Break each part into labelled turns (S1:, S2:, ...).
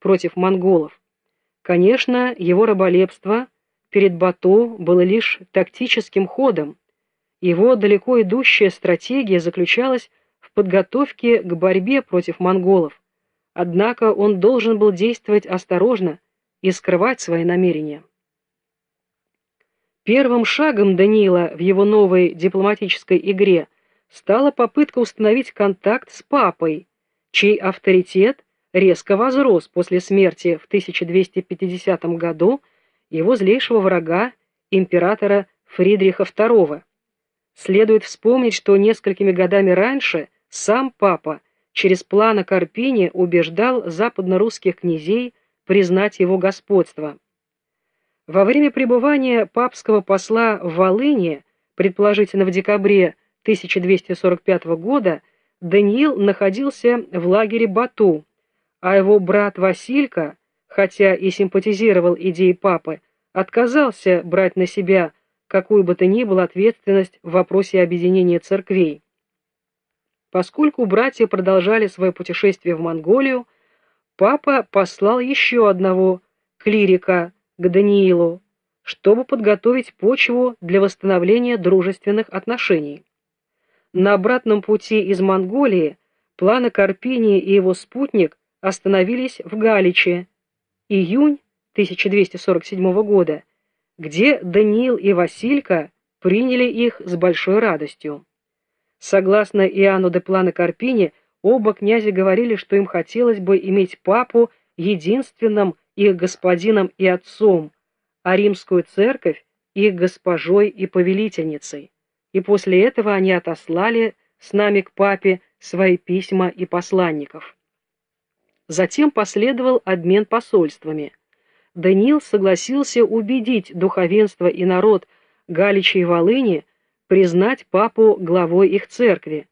S1: против монголов. Конечно, его раболепство перед Бато было лишь тактическим ходом. Его далеко идущая стратегия заключалась в подготовке к борьбе против монголов. Однако он должен был действовать осторожно и скрывать свои намерения. Первым шагом Даниила в его новой дипломатической игре стала попытка установить контакт с папой, чей авторитет резко возрос после смерти в 1250 году его злейшего врага, императора Фридриха II. Следует вспомнить, что несколькими годами раньше сам папа через плана Карпини убеждал западно-русских князей признать его господство. Во время пребывания папского посла в Волыне, предположительно в декабре 1245 года, Даниил находился в лагере Бату, а его брат Василька, хотя и симпатизировал идее папы, отказался брать на себя какую бы то ни было ответственность в вопросе объединения церквей. Поскольку братья продолжали свое путешествие в Монголию, папа послал еще одного клирика к Даниилу, чтобы подготовить почву для восстановления дружественных отношений. На обратном пути из Монголии планы Карпини и его спутник остановились в Галиче, июнь 1247 года, где Даниил и Василька приняли их с большой радостью. Согласно Иоанну де Плана Карпини, оба князя говорили, что им хотелось бы иметь папу единственным их господином и отцом, а римскую церковь их госпожой и повелительницей и после этого они отослали с нами к папе свои письма и посланников. Затем последовал обмен посольствами. Даниил согласился убедить духовенство и народ Галича и Волыни признать папу главой их церкви.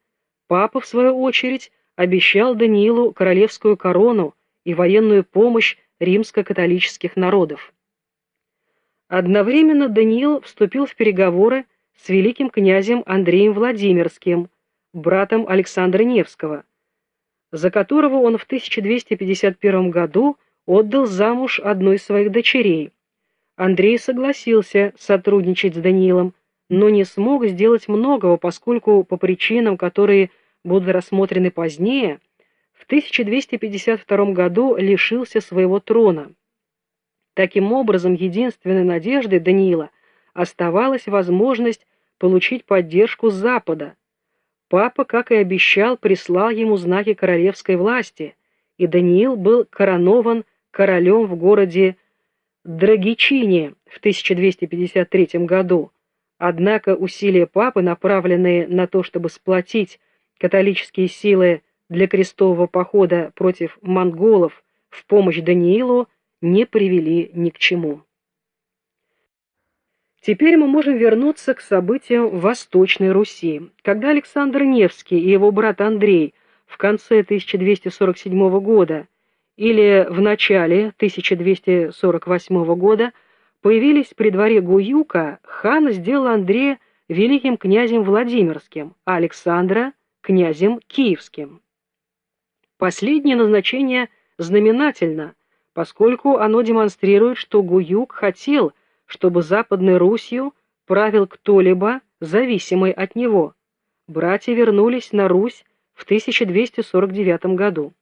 S1: Папа, в свою очередь, обещал Даниилу королевскую корону и военную помощь римско-католических народов. Одновременно Даниил вступил в переговоры с великим князем Андреем Владимирским, братом Александра Невского, за которого он в 1251 году отдал замуж одну из своих дочерей. Андрей согласился сотрудничать с Даниилом, но не смог сделать многого, поскольку по причинам, которые будут рассмотрены позднее, в 1252 году лишился своего трона. Таким образом, единственной надеждой Даниила оставалась возможность получить поддержку Запада. Папа, как и обещал, прислал ему знаки королевской власти, и Даниил был коронован королем в городе Драгичине в 1253 году. Однако усилия папы, направленные на то, чтобы сплотить католические силы для крестового похода против монголов в помощь Даниилу, не привели ни к чему. Теперь мы можем вернуться к событиям в Восточной Руси. Когда Александр Невский и его брат Андрей в конце 1247 года или в начале 1248 года появились при дворе Гуюка, хан сделал Андрея великим князем Владимирским, а Александра – князем Киевским. Последнее назначение знаменательно, поскольку оно демонстрирует, что Гуюк хотел – чтобы Западной Русью правил кто-либо, зависимый от него. Братья вернулись на Русь в 1249 году.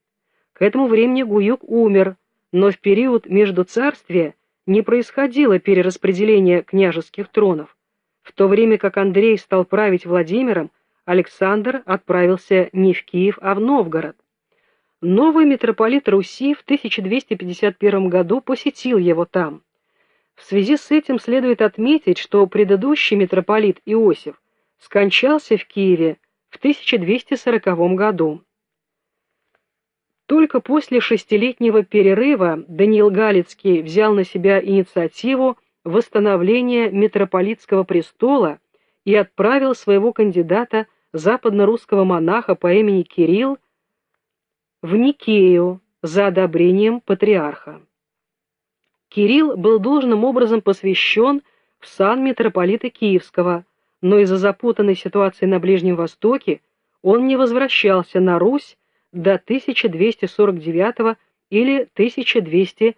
S1: К этому времени Гуюк умер, но в период между царствия не происходило перераспределения княжеских тронов. В то время как Андрей стал править Владимиром, Александр отправился не в Киев, а в Новгород. Новый митрополит Руси в 1251 году посетил его там. В связи с этим следует отметить, что предыдущий митрополит Иосиф скончался в Киеве в 1240 году. Только после шестилетнего перерыва Даниил Галицкий взял на себя инициативу восстановления митрополитского престола и отправил своего кандидата, западно-русского монаха по имени Кирилл, в Никею за одобрением патриарха. Кирилл был должным образом посвящен в сан митрополита Киевского, но из-за запутанной ситуации на Ближнем Востоке он не возвращался на Русь до 1249 или 1200